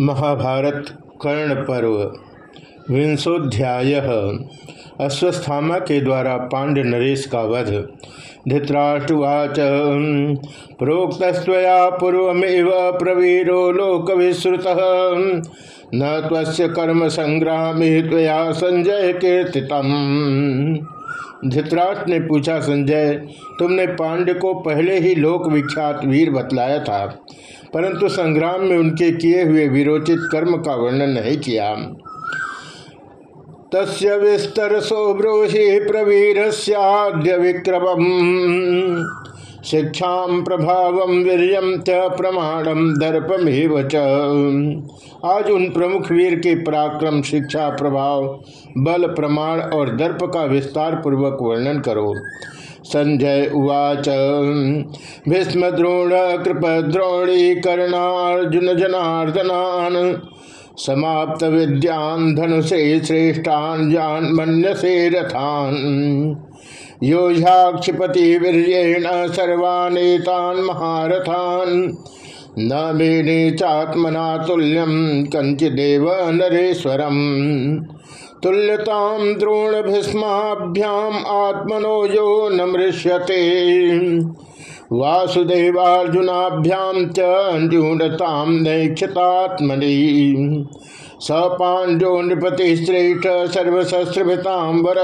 महाभारत कर्ण पर्व। विंशोध्याय। अश्वस्थामा के द्वारा पांड्य नरेश का वध। धृतराष्ट्रवाच प्रोक्तया पूर्वमेव प्रवीरो लोक विश्रुत न त्वस्य कर्म संग्राम तया संजय कीर्तितम। धृतराष्ट्र ने पूछा, संजय, तुमने पांड्य को पहले ही लोक विख्यात वीर बतलाया था। परंतु संग्राम में उनके किए हुए विरोचित कर्म का वर्णन नहीं किया। तस्य विस्तर सो सोब्रोहि प्रवीर सद्य विक्रम शिक्षा प्रभाव वीरियम च प्रमाणम दर्पमेव आज उन प्रमुख वीर के पराक्रम, शिक्षा प्रभाव, बल प्रमाण और दर्प का विस्तार पूर्वक वर्णन करो। संजय उवाच भीष्म द्रोण कृप द्रोणी कर्णार्जुन, जनार्दनान, समाप्त विद्यान धनुषे श्रेष्ठान जान मन से रथान। योषाक्षिपति वीरेण सर्वानेतान महारथान। न मेने चात्मना तुल्यम कंचिदेव नरेश्वरम। तुल्यताम द्रोण भीस्माभ्याम आत्मनो यो न मृष्यते वासुदेवार्जुनाभ्याम च न्यूनताम नैक्षतात्मनि। स पांडो नृपति श्रेष्ठ सर्वशस्त्रभितांबर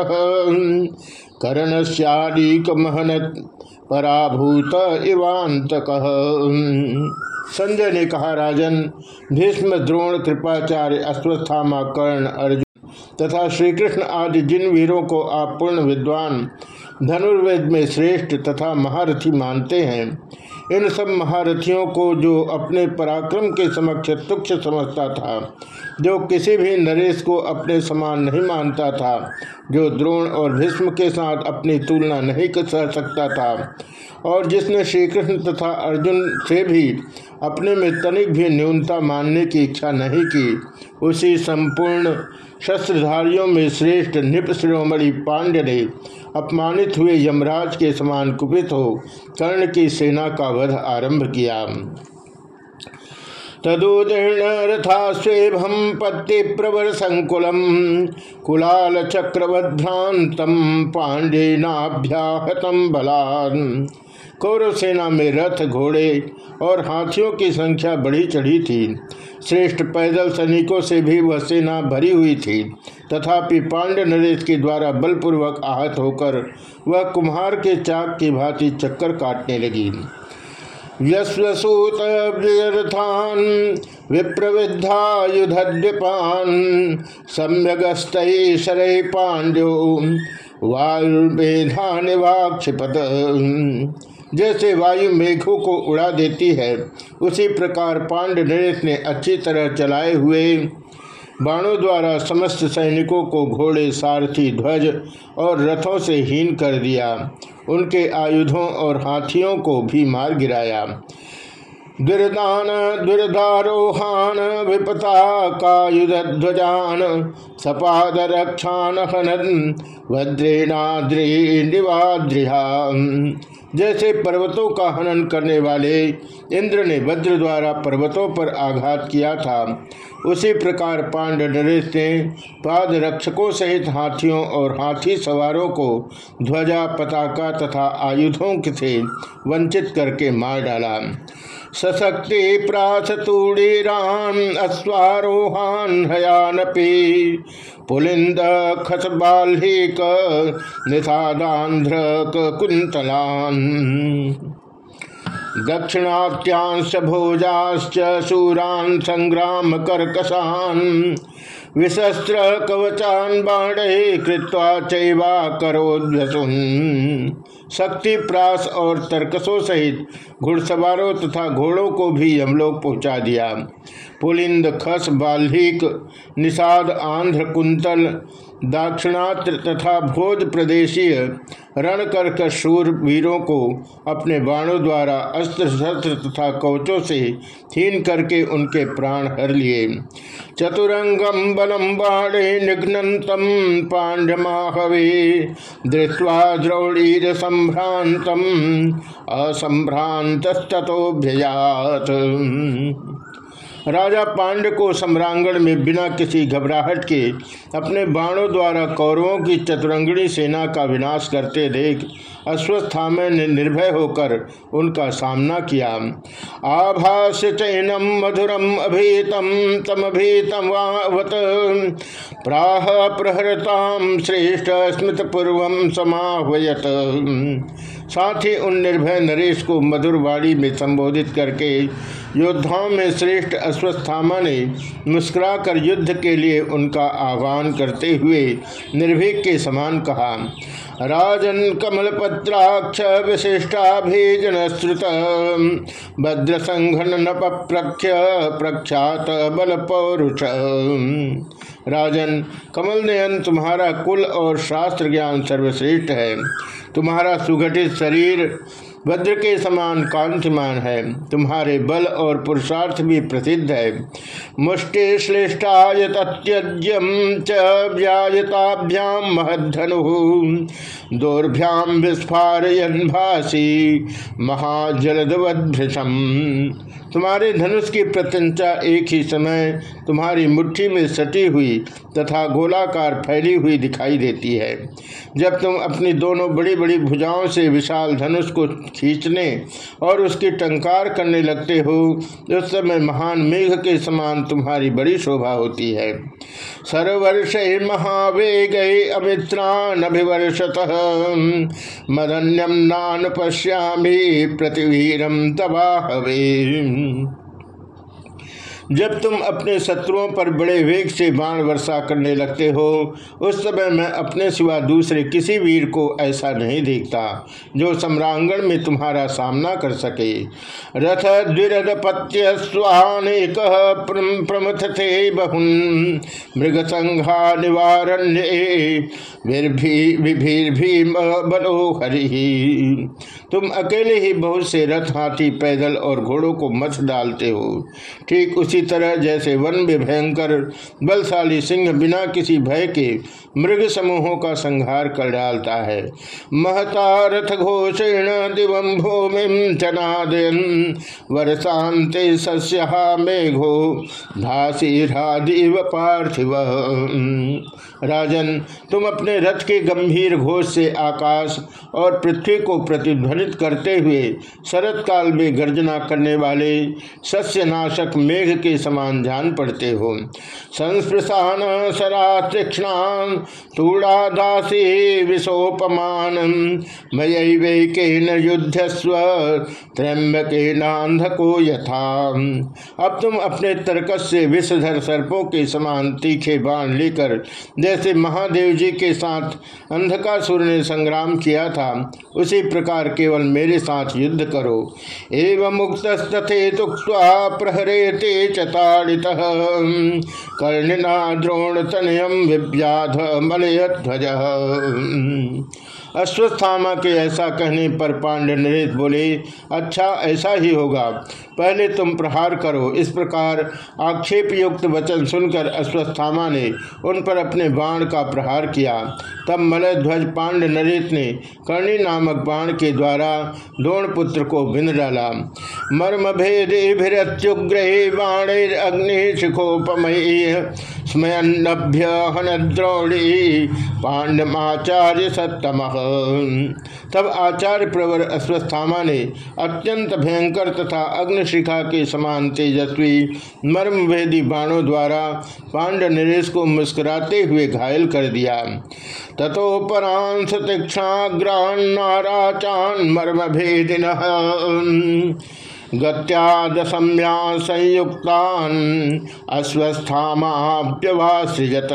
करणस्यादीक महनत पराभूत इवांतक संजय ने कहा, राजन, भीष्म, द्रोण, कृपाचार्य, अश्वस्थामा, कर्ण, अर्जुन। तथा श्री कृष्ण आदि जिन वीरों को आप पूर्ण विद्वान, धनुर्वेद में श्रेष्ठ तथा महारथी मानते हैं, इन सब महारथियों को जो अपने पराक्रम के समक्ष तुक्ष समझता था, जो किसी भी नरेश को अपने समान नहीं मानता था, जो द्रोण और भीष्म के साथ अपनी तुलना नहीं कर सकता था और जिसने श्री कृष्ण तथा अर्जुन से भी अपने में तनिक भी न्यूनता मानने की इच्छा नहीं की, उसी संपूर्ण शस्त्रधारियों में श्रेष्ठ निप शिरोमणि पांड्य ने अपमानित हुए यमराज के समान कुपित हो कर्ण की सेना का वध आरंभ किया। तदुदीर्ण रथास्वेभम पत्ति प्रवर संकुलम कुलाल चक्रवद्भ्रांतम पांडेनाभ्याहतम बलान। कौरव सेना में रथ, घोड़े और हाथियों की संख्या बढ़ी चढ़ी थी। श्रेष्ठ पैदल सैनिकों से भी वह सेना भरी हुई थी। तथापि पांड्य नरेश के द्वारा बलपूर्वक आहत होकर वह कुम्हार के चाक की भांति चक्कर काटने लगी। व्यस्वसूत व्यर्थान सम्यगस्त शरय पांड्यो वायुर्वेधा निवाक्षिपत जैसे वायु मेघों को उड़ा देती है, उसी प्रकार पांड नरेश ने अच्छी तरह चलाए हुए बाणों द्वारा समस्त सैनिकों को घोड़े, सारथी, ध्वज और रथों से हीन कर दिया। उनके आयुधों और हाथियों को भी मार गिराया। दुर्दान दुर्धारोहान विपता कायुध ध्वजान सपाद रक्षान हनन निवाद्रिहा। जैसे पर्वतों का हनन करने वाले इंद्र ने वज्र द्वारा पर्वतों पर आघात किया था। उसी प्रकार पांड नरेश ने पाद रक्षकों सहित हाथियों और हाथी सवारों को ध्वजा, पताका तथा आयुधों से वंचित करके मार डाला। सशक्ति प्राचतूड़ीरान अश्वारोहान हयानपी पुलिंद खसबाल्हिक निषादांध्र कुंतलान। दक्षिणात्यांश भोजाश्च शूरान संग्राम कर्कशान विशस्त्र कवचान बाणे कृत्वा चैवा करोध्वसुन शक्ति प्रास और तर्कसों सहित घुड़सवारों तथा घोड़ों को भी यमलोक पहुँचा दिया। पुलिंद खस बाल्हिक निषाद आंध्र कुंतल दाक्षिणात्र तथा भोज प्रदेशीय रणकर्क शूर वीरों को अपने बाणों द्वारा अस्त्र शस्त्र तथा कवचों से हीन करके उनके प्राण हर लिए। चतुरंगम बलम बाणे निघ्नतम पांडमाहवे दृष्टवा द्रौड़ीर संभ्रांतम असंभ्रांतस्तोभ्यजात राजा पांड्य को सम्रांगण में बिना किसी घबराहट के अपने बाणों द्वारा कौरवों की चतुरंगणी सेना का विनाश करते देख अश्वस्थामय ने निर्भय होकर उनका सामना किया। आभास चैनम मधुरम अभीतम तम अभीतम वावत। प्राह प्रहरताम श्रेष्ठ स्मृत पूर्व समाहवयत। साथ ही उन निर्भय नरेश को मधुर वाणी में संबोधित करके योद्धाओं में श्रेष्ठ अश्वस्थामा ने मुस्कुराकर युद्ध के लिए उनका आह्वान करते हुए निर्भीक के समान कहा राजन कमल पत्राक्ष विशिष्टाभिजन श्रुत भद्र संघन नप प्रख्य प्रख्यात बल पौरुष राजन कमल नयन तुम्हारा कुल और शास्त्र ज्ञान सर्वश्रेष्ठ है। तुम्हारा सुगठित शरीर वज्र के समान कांतिमान है। तुम्हारे बल और पुरुषार्थ भी प्रसिद्ध है। मुष्टि श्लेष्ठायत्यज्यम च व्यायताभ्याम महधनु दौर्भ्याम विस्फारयन भासी महाजलदवदृशम तुम्हारे धनुष की प्रत्यंचा एक ही समय तुम्हारी मुट्ठी में सटी हुई तथा गोलाकार फैली हुई दिखाई देती है। जब तुम अपनी दोनों बड़ी बड़ी भुजाओं से विशाल धनुष को खींचने और उसकी टंकार करने लगते हो, उस समय महान मेघ के समान तुम्हारी बड़ी शोभा होती है। सर्वर्ष महावेग अमित्रान अभिवर्षत मदन्यम नान पश्यामी प्रतिवीरम तबाहवे Hmm. जब तुम अपने शत्रुओं पर बड़े वेग से बाण वर्षा करने लगते हो, उस समय मैं अपने सिवा दूसरे किसी वीर को ऐसा नहीं देखता, जो सम्रांगण में तुम्हारा सामना कर सके। रथ द्विरथ पत्य स्वानेक थे बहुन मृग संघा निवारण्य बलो हरि तुम अकेले ही बहुत से रथ हाथी पैदल और घोड़ों को मत डालते हो। ठीक उसी तरह जैसे वन में भयंकर, बलशाली सिंह बिना किसी भय के मृग समूहों का संहार कर डालता है। महता रथ घोषण दिवम भूमि चनादन वर्षांत सस्या मेघो धासी पार्थिव। राजन, तुम अपने रथ के गंभीर घोष से आकाश और पृथ्वी को प्रतिध्वनित करते हुए शरत काल में गर्जना करने वाले सस्यनाशक मेघ के समान जान पड़ते हो। संस्पृशान सरा तीक्षणान तूड़ा दासी विशोपमान मय वे न युद्धस्व त्रम्बके नांधको यथा। अब तुम अपने तर्कस से विषधर सर्पों के समान तीखे बाण लेकर जैसे महादेव जी के साथ अंधकासुर ने संग्राम किया था, उसी प्रकार केवल मेरे साथ युद्ध करो। एवं मुक्त तथे तुक्वा प्रहरे ते चताड़ित कर्णिना द्रोण तनयम विव्याध मलय ध्वज अश्वस्थामा के ऐसा कहने पर पांड्य नरेश बोले अच्छा ऐसा ही होगा। पहले तुम प्रहार करो। इस प्रकार आक्षेप युक्त वचन सुनकर अश्वस्थामा ने उन पर अपने बाण का प्रहार किया। तब मलय ध्वज पांड नरेश ने कर्णी नामक बाण के द्वारा द्रोण पुत्र को बिंद डाला। मर्म भेदे भिरत्युग्रहे बाणे अग्नि शिखोपमयी स्मयन्नभ्य हनद्रोणी पांडमाचार्य सत्तम तब आचार्य प्रवर अश्वस्थामा ने अत्यंत भयंकर तथा अग्निशिखा के समान तेजस्वी मर्म मर्मभेदी बाणों द्वारा पांड नरेश को मुस्कुराते हुए घायल कर दिया। तथोपरांश तीक्षाग्रान नाराचान मर्म दशम्या संयुक्तान अश्वस्थामाप्यवासृजत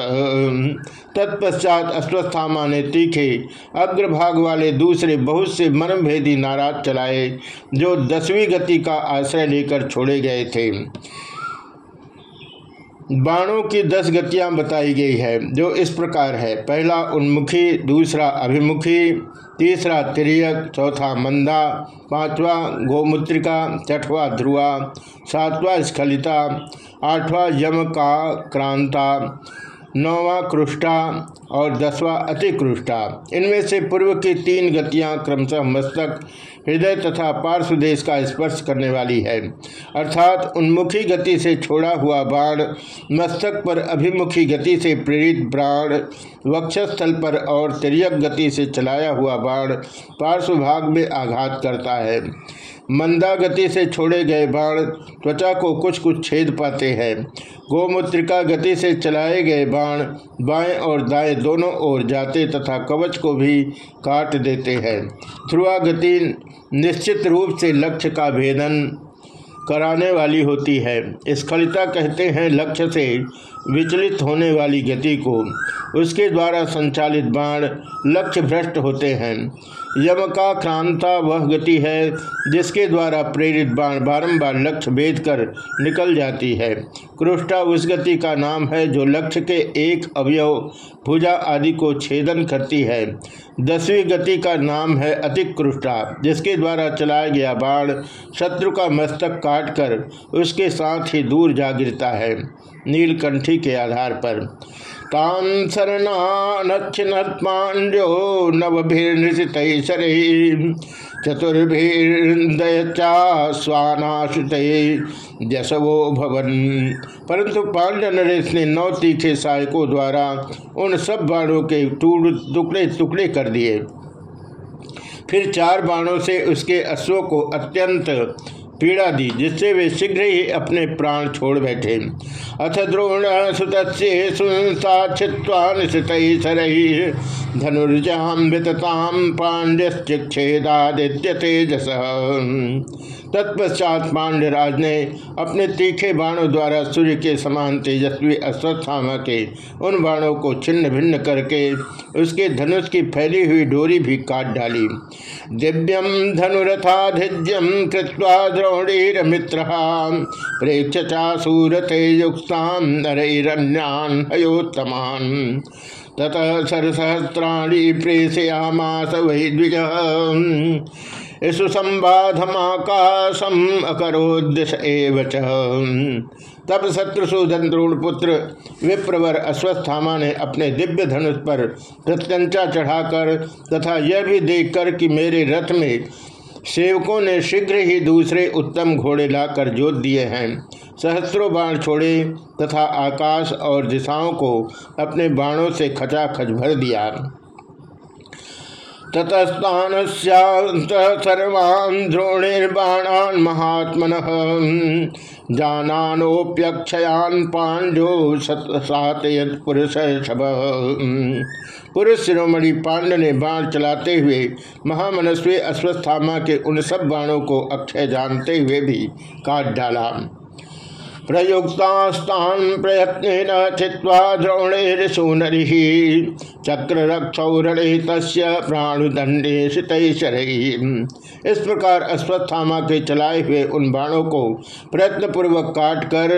तत्पश्चात अश्वस्थामा ने तीखे अग्रभाग वाले दूसरे बहुत से मर्मभेदी नाराज़ चलाए, जो दसवीं गति का आश्रय लेकर छोड़े गए थे। बाणों की दस गतियाँ बताई गई है, जो इस प्रकार है। पहला उन्मुखी, दूसरा अभिमुखी, तीसरा तिरक चौथा मंदा, पांचवा गोमूत्रिका, छठवा ध्रुवा, सातवा स्खलिता, आठवां यम का क्रांता नौवा कृष्टा और दसवां अतिकृष्टा इनमें से पूर्व की तीन गतियाँ क्रमशः मस्तक हृदय तथा पार्श्वदेश का स्पर्श करने वाली है। अर्थात उन्मुखी गति से छोड़ा हुआ बाण, मस्तक पर अभिमुखी गति से प्रेरित बाण वक्षस्थल पर और तिरक गति से चलाया हुआ बाण पार्श्व भाग में आघात करता है। मंदा गति से छोड़े गए बाण त्वचा को कुछ कुछ छेद पाते हैं। गोमूत्रिका गति से चलाए गए बाण बाएँ और दाएँ दोनों ओर जाते तथा कवच को भी काट देते हैं। ध्रुआ गति निश्चित रूप से लक्ष्य का भेदन कराने वाली होती है। स्खलिता कहते हैं, लक्ष्य से विचलित होने वाली गति को। उसके द्वारा संचालित बाण लक्ष्य भ्रष्ट होते हैं। यम का क्रांता वह गति है, जिसके द्वारा प्रेरित बाण बारंबार लक्ष्य भेद कर निकल जाती है। क्रुष्टा उस गति का नाम है, जो लक्ष्य के एक अवयव, भुजा आदि को छेदन करती है। दसवीं गति का नाम है अतिक्रुष्टा, जिसके द्वारा चलाया गया बाण शत्रु का मस्तक काटकर उसके साथ ही दूर जा गिरता है, नीलकंठी के आधार पर। तान शरणानक्षिणत्मांड्यो नवभिर्नृषित चतुर्भिर्दयचा स्वानाश्रित जसवो भवन। परंतु पांड्य नरेश ने नौ तीखे सहायकों द्वारा उन सब बाणों के टुकड़े टुकड़े कर दिए। फिर चार बाणों से उसके अश्वों को अत्यंत पीड़ा दी, जिससे वे शीघ्र ही अपने प्राण छोड़ बैठे। अथ द्रोण सुत धनुर्जाम वितताम पांड्यश्चेदादित्य तेजस। तत्पश्चात पांड्यराज ने अपने तीखे बाणों द्वारा सूर्य के समान तेजस्वी अश्वत्थामा के उन बाणों को छिन्न भिन्न करके उसके धनुष की फैली हुई डोरी भी काट डाली। दिव्यम धनुरथाधिज्यम कृत्वा द्रोणीर मित्र प्रेक्ष चासूरते युक्तान नरैरण्यान हयोत्तमान। ततः सरसहस्राणी प्रेषयामास वही द्विज सुसंबाधमाकाशम अकरोदिश तब शत्रुसूदन द्रोण पुत्र विप्रवर अश्वस्थामा ने अपने दिव्य धनुष पर प्रत्यंचा चढ़ाकर तथा यह भी देखकर कि मेरे रथ में सेवकों ने शीघ्र ही दूसरे उत्तम घोड़े लाकर जोत दिए हैं। सहस्रों बाण छोड़े तथा आकाश और दिशाओं को अपने बाणों से खचाखच भर दिया। ततस्तान सर्वान् द्रोणिर्बाणान् महात्मन जानानोप्यक्षयान पांडो सातयत पुरुष पुरुष शिरोमणि पांड ने बाण चलाते हुए महामनस्वी अश्वस्थामा के उन सब बाणों को अक्षय जानते हुए भी काट डाला। प्रयुक्तास्तान प्रयत्न छिवा द्रोणेशूनरि चक्र रक्षौरणे तस्य प्राणुदंडे इस प्रकार अश्वत्थामा के चलाए हुए उन बाणों को प्रयत्न पूर्वक काट कर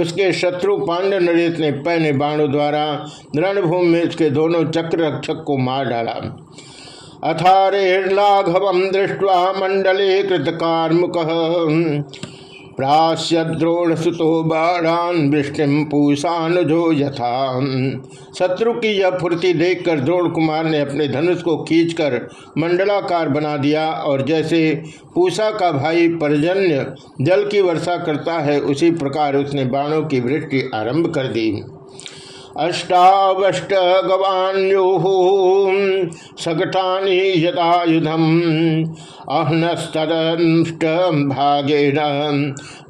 उसके शत्रु पांडव नरेश ने पहने बाणों द्वारा रणभूमि में उसके दोनों चक्र रक्षक को मार डाला। अथारेर्लाघव दृष्टवा मंडले कृतकारमुक प्रास्यद्रोण सुतो बाणान पूषान जो यथा। शत्रु की यह फुर्ती देखकर द्रोण कुमार ने अपने धनुष को खींचकर मंडलाकार बना दिया और जैसे पूषा का भाई परजन्य जल की वर्षा करता है, उसी प्रकार उसने बाणों की वृष्टि आरंभ कर दी। अष्टावष्ट गवान्यो सकटानी भागेण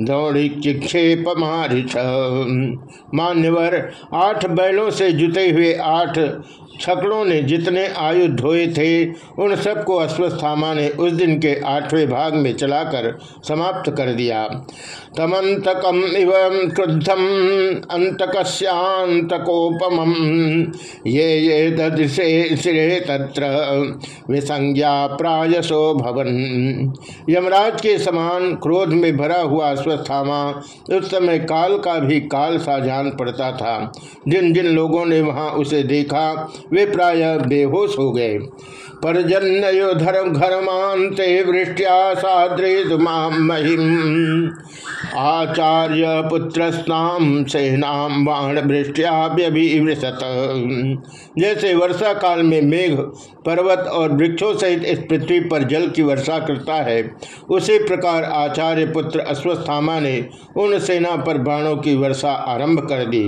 दौड़िक्षेप मारिछ मान्यवर, आठ बैलों से जुते हुए आठ छकड़ों ने जितने आयु धोए थे, उन सबको अश्वस्थामा ने उस दिन के आठवें भाग में चलाकर समाप्त कर दिया। तमंतकम इव क्रुद्धम अंतकोपम ये ये दृशे श्रे तत्र विसंज्ञा प्रायसो भवन। यमराज के समान क्रोध में भरा हुआ अश्वस्थामा उस समय काल का भी काल सा जान पड़ता था। जिन जिन लोगों ने वहाँ उसे देखा, वे प्राय बेहोश हो गए। परजन्यो धर्म घरमांते वृष्टिया साद्रेद महिम आचार्य पुत्रस्ताम सेनाम बाण वृष्टिया अभिवृषत जैसे वर्षा काल में मेघ, पर्वत और वृक्षों सहित इस पृथ्वी पर जल की वर्षा करता है, उसी प्रकार आचार्य पुत्र अश्वस्थामा ने उन सेना पर बाणों की वर्षा आरंभ कर दी।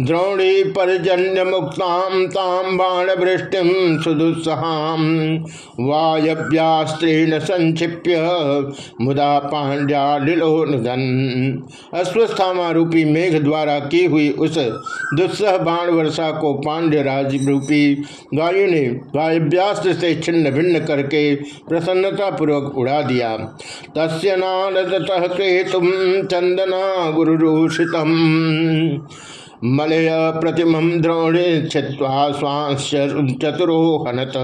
द्रोणी परजन्य मुक्ताम ताम बाण वृष्टि सुदुस्सहाम वायव्यास्त्रीन संक्षिप्य, मुदा पांड्या निधन। अश्वस्थामा रूपी मेघ द्वारा की हुई उस दुस्सह बाण वर्षा को पांड्य राज रूपी वायु ने वायुव्यास्त्र से छिन्न भिन्न करके प्रसन्नता पूर्वक उड़ा दिया। तस्य नारदतः क्रेतुम चंदना गुरुषितम मलय प्रतिम द्रोणे छिवा श्वास चतुरोहनत।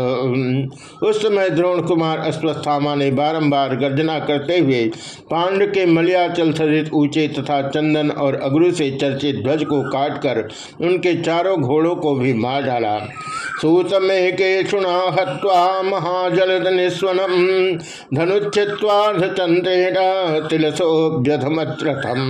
उस समय द्रोण कुमार अश्वस्थामा ने बारंबार गर्जना करते हुए पांड के मलयाचल सहित ऊँचे तथा चंदन और अगुरु से चर्चित ध्वज को काटकर उनके चारों घोड़ों को भी मार डाला। सूत में के शुणा हवा महाजलद निस्वनम तिलसोभ्यधमत्रथम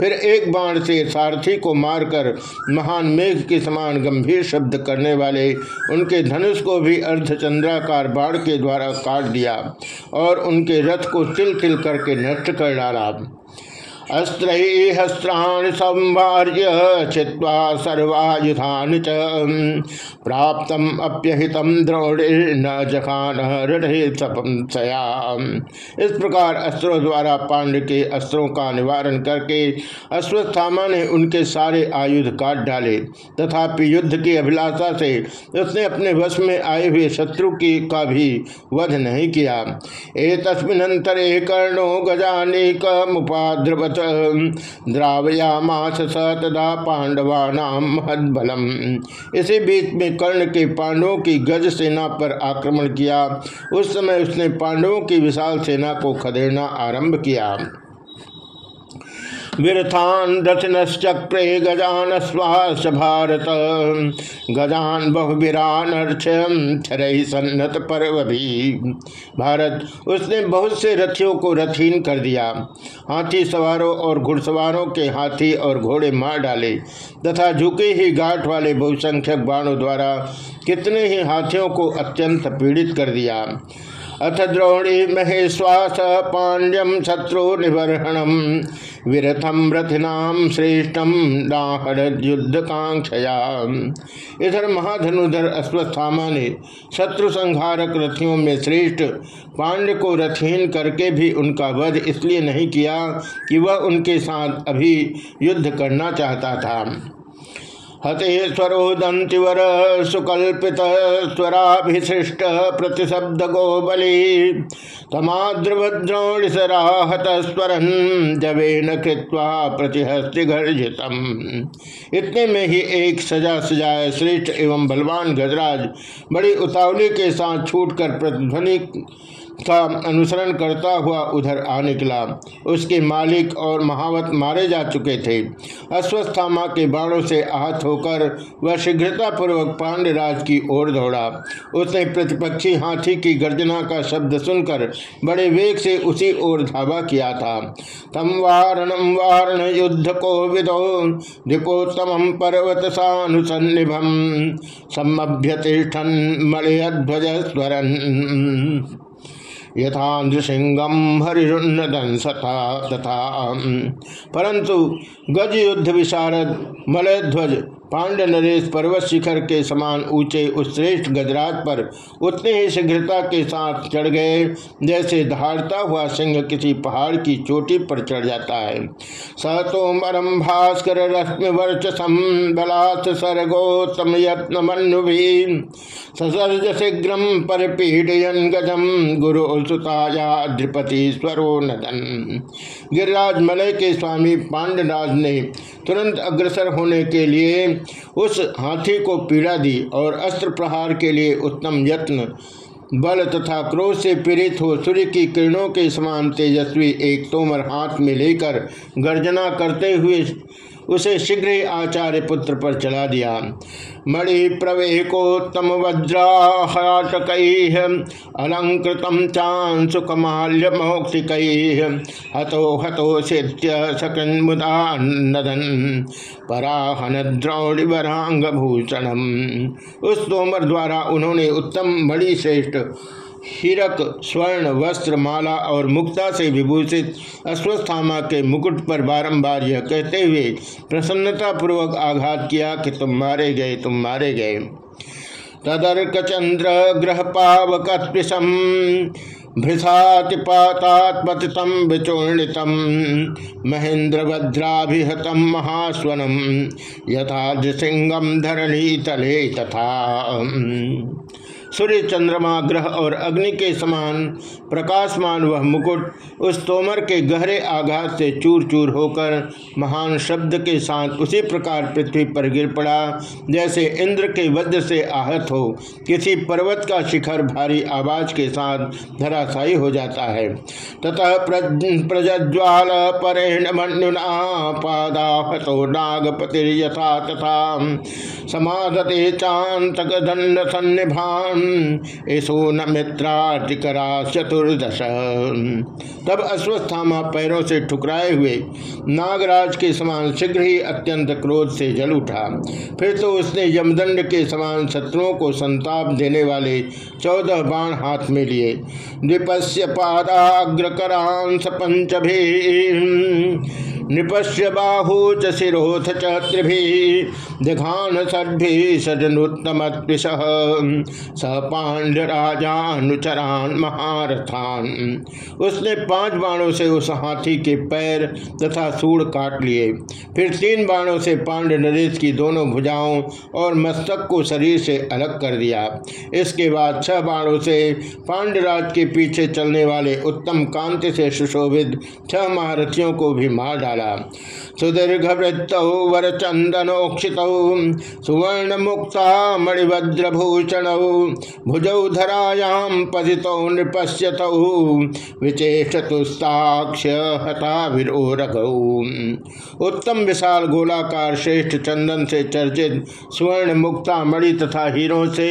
फिर एक बाण से सारथी को मारकर महान मेघ के समान गंभीर शब्द करने वाले, उनके धनुष को भी अर्धचंद्राकार बाढ़ के द्वारा काट दिया और उनके रथ को तिल तिल करके नष्ट कर डाला। अस्त्रस्त्राण संवार्य छिवा सर्वायुधान च अप्यहित जखान सया। इस प्रकार अस्त्रों द्वारा पांड के अस्त्रों का निवारण करके अश्वस्थामा ने उनके सारे आयुध काट डाले, तथापि युद्ध की अभिलाषा से उसने अपने वश में आए हुए शत्रु की का भी वध नहीं किया। ए तस्मिनंतरे कर्णो गजानेक मुपाद्रवत द्रावयामास स तदा पांडवानाम महदबलम इसी बीच में कर्ण के पांडवों की गज सेना पर आक्रमण किया। उस समय उसने पांडवों की विशाल सेना को खदेड़ना आरंभ किया। विरथान रथनश्चक्रे गजान स्वास भारत। गजान बहुविरान सन्नत पर्व भी भारत, उसने बहुत से रथियों को रथहीन कर दिया। हाथी सवारों और घुड़सवारों के हाथी और घोड़े मार डाले, तथा झुके ही घाट वाले बहुसंख्यक बाणों द्वारा कितने ही हाथियों को अत्यंत पीड़ित कर दिया। अथ द्रोणी महेश्वास पांड्यम शत्रु निबर्हणम विरथम रथिनाम श्रेष्ठम डाहर युद्ध कांक्षया इधर महाधनुधर अश्वस्थामा ने शत्रु संहारक रथियों में श्रेष्ठ पांड्य को रथहीन करके भी उनका वध इसलिए नहीं किया कि वह उनके साथ अभी युद्ध करना चाहता था। हते स्वरोदंतिवर सुकल्पित स्वराभिशिष्ट प्रतिशब्द गोबली तमाद्रभद्रोणिसराहत स्वरन जवेन कृत्वा प्रतिहस्तिघर्जितम इतने में ही एक सजा सजाए श्रेष्ठ एवं बलवान गजराज बड़ी उतावली के साथ छूटकर प्रतिध्वनि का अनुसरण करता हुआ उधर आ निकला। उसके मालिक और महावत मारे जा चुके थे। अश्वस्थामा के बाणों से आहत होकर वह शीघ्रतापूर्वक पांडराज की ओर दौड़ा। उसने प्रतिपक्षी हाथी की गर्जना का शब्द सुनकर बड़े वेग से उसी ओर धावा किया था। तम वारणम वारण युद्ध को विदो दिपोत्तम पर्वत सानुसन्निभम समभ्यतिष्ठन मलयध्वज स्वरन यथा नृसिंगम हरिन्नदंसता तथा परंतु गज युद्ध विशारद मलयध्वज पांड नरेश पर्वत शिखर के समान ऊँचे उस श्रेष्ठ गजराज पर उतने ही शीघ्रता के साथ चढ़ गए, जैसे धारता हुआ सिंह किसी पहाड़ की चोटी पर चढ़ जाता है। स तो मरम भास्कर रश्मि वर्चसम बलात् सर्गोत्तम यत्न मनु ससर्ज शीघ्र पर पीड़यन गजम गुरु सुताया द्रिपति स्वरो नदन। गिरिराज मलय के स्वामी पांडराज ने तुरंत अग्रसर होने के लिए उस हाथी को पीड़ा दी और अस्त्र प्रहार के लिए उत्तम यत्न, बल तथा क्रोध से पीड़ित हो सूर्य की किरणों के समान तेजस्वी एक तोमर हाथ में लेकर गर्जना करते हुए उसे शीघ्र आचार्य पुत्र पर चला दिया। मणि प्रवेकोत्तम वज्राहाटक अलंकृत चांसुकमाल्य मौक्तिक हतो हतो सिद्ध्य सकन मुदा नदन पराहन द्रौड़िवरांग भूषणम उस तोमर द्वारा उन्होंने उत्तम मणि श्रेष्ठ हीरक, स्वर्ण, वस्त्र, माला और मुक्ता से विभूषित अश्वस्थामा के मुकुट पर बारंबार यह कहते हुए प्रसन्नता पूर्वक आघात किया कि तुम मारे गए, तुम मारे गए। तदर्क चंद्र ग्रह पावक भृषातिपातात्पतितम विचूर्णितम महेंद्र भद्राभिहतम महास्वनम यथा सिंगम धरणी तले तथा। सूर्य चंद्रमा, ग्रह और अग्नि के समान प्रकाशमान वह मुकुट उस तोमर के गहरे आघात से चूर चूर होकर महान शब्द के साथ उसी प्रकार पृथ्वी पर गिर पड़ा, जैसे इंद्र के वज्र से आहत हो। किसी पर्वत का शिखर भारी आवाज़ के साथ धराशायी हो जाता है। ततः प्रज्वाल परेण तथा समाधते चांतक दंड ऐसो न मित्राटिकरा चतुर्दश तब अश्वस्थामा पैरों से ठुकराए हुए नागराज के समान शीघ्र ही अत्यंत क्रोध से जल उठा। फिर तो उसने यमदंड के समान शत्रुओं को संताप देने वाले चौदह बाण हाथ में लिए। द्विपस्य पादाग्रकरांस पंचभी निपश्य बाहू च शिरोथ दिघान सद्भि सजनोत्तम स पांडराजानुचरान महारथान। उसने पाँच बाणों से उस हाथी के पैर तथा सूढ़ काट लिए। फिर तीन बाणों से पांड नरेश की दोनों भुजाओं और मस्तक को शरीर से अलग कर दिया। इसके बाद छह बाणों से पांडराज के पीछे चलने वाले उत्तम कांति से सुशोभित छह महारथियों को भी मार डाला। डाला सुदीर्घ वृत्त वर चंदनोक्षित सुवर्ण मुक्ता मणिभद्रभूषण, भुजौ पतित नृपश्यत विचेषतुस्ताक्ष हता उत्तम विशाल गोलाकार श्रेष्ठ चंदन से चर्चित स्वर्ण मुक्ता मणि तथा हीरों से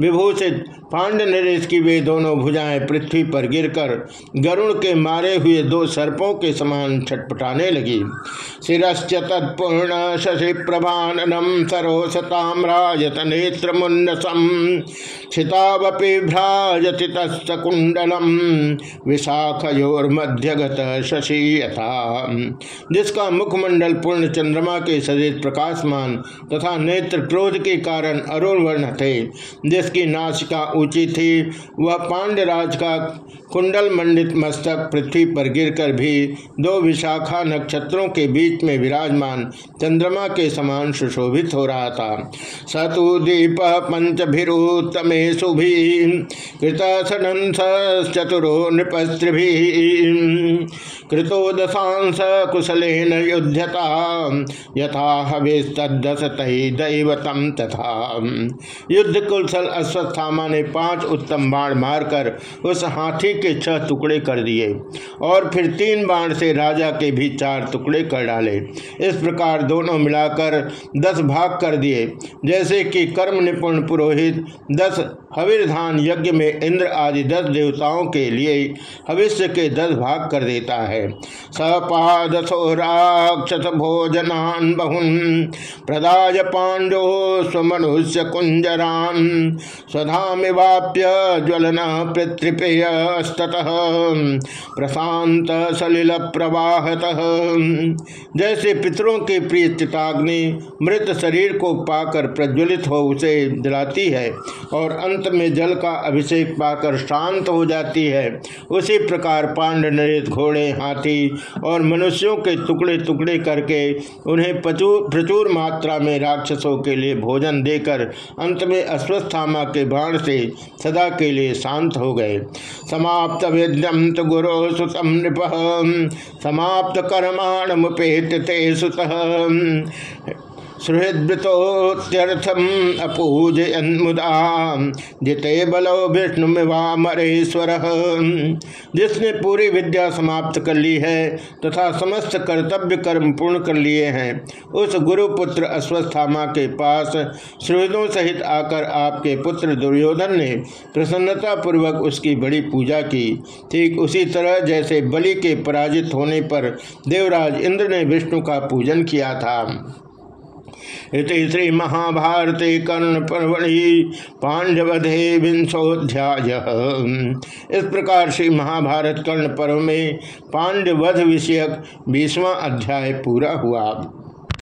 विभूषित पांड नरेश की वे दोनों भुजाएँ पृथ्वी पर गिरकर गरुण के मारे हुए दो सर्पों के समान छटपटाने लगी। शिश्च तत्पूर्ण शशि प्रभाननम सरोसताम्राजत नेत्र मुन्नसम क्षितावपि भ्राजति तस्तकुंडलम विशाखयोर्मध्यगत शशि यथा। जिसका मुखमंडल पूर्ण चंद्रमा के सदित प्रकाशमान तथा नेत्र क्रोध के कारण अरुण वर्ण थे, जिसकी नाशिका ऊँची थी। वह पांडराज का कुंडल मंडित मस्तक पृथ्वी पर गिरकर भी दो विशाखा नक्षत्रों के बीच में विराजमान चंद्रमा के समान सुशोभित हो रहा था। सतु दीप पंचभिरुतमे शुभि कृत चतुरो नृपस्त्रिभि कृतो दशांश कुशलेन युद्धता यथा हविस्तदस दैवतम तथा। युद्ध कुशल अश्वस्थामा ने पाँच उत्तम बाण मारकर उस हाथी के छह टुकड़े कर दिए और फिर तीन बाण से राजा के भी चार टुकड़े कर डाले। इस प्रकार दोनों मिलाकर दस भाग कर दिए। जैसे कि कर्म निपुण पुरोहित, दस हविर्धान यज्ञ में इंद्र आदि दस देवताओं के लिए भविष्य के दस भाग कर देता है। सपादसो राक्षस भोजनान बहुन, प्रदाय पांडो स्वमनुष्य कुंजरान स्वधामिवाप्य ज्वलन पृथ्वीपेय ततः प्रशांत सलिल प्रवाहत। जैसे पितरों के प्रिय चिताग्नि मृत शरीर को पाकर प्रज्वलित हो उसे जलाती है और अंत में जल का अभिषेक पाकर शांत हो जाती है, उसी प्रकार पांड नरेश घोड़े, हाथी और मनुष्यों के टुकड़े टुकड़े करके उन्हें प्रचुर मात्रा में राक्षसों के लिए भोजन देकर अंत में अश्वस्थामा के बाण से सदा के लिए शांत हो गए। समाप्त विद्यम तो गुरु सुतम नृप। समाप्त कर्माण मुपेत ते सुत जिसने पूरी विद्या समाप्त कर ली है, तथा समस्त कर्तव्य कर्म पूर्ण कर लिए हैं, उस गुरुपुत्र अश्वस्थामा के पास सुहृदों सहित आकर आपके पुत्र दुर्योधन ने प्रसन्नता पूर्वक उसकी बड़ी पूजा की। ठीक उसी तरह जैसे बलि के पराजित होने पर देवराज इंद्र ने विष्णु का पूजन किया था। श्री महाभारते कर्ण पर्वणि पांडवधे विंशोध्याय इस प्रकार श्री महाभारत कर्ण पर्व में पांडवध विषयक बीसवा अध्याय पूरा हुआ।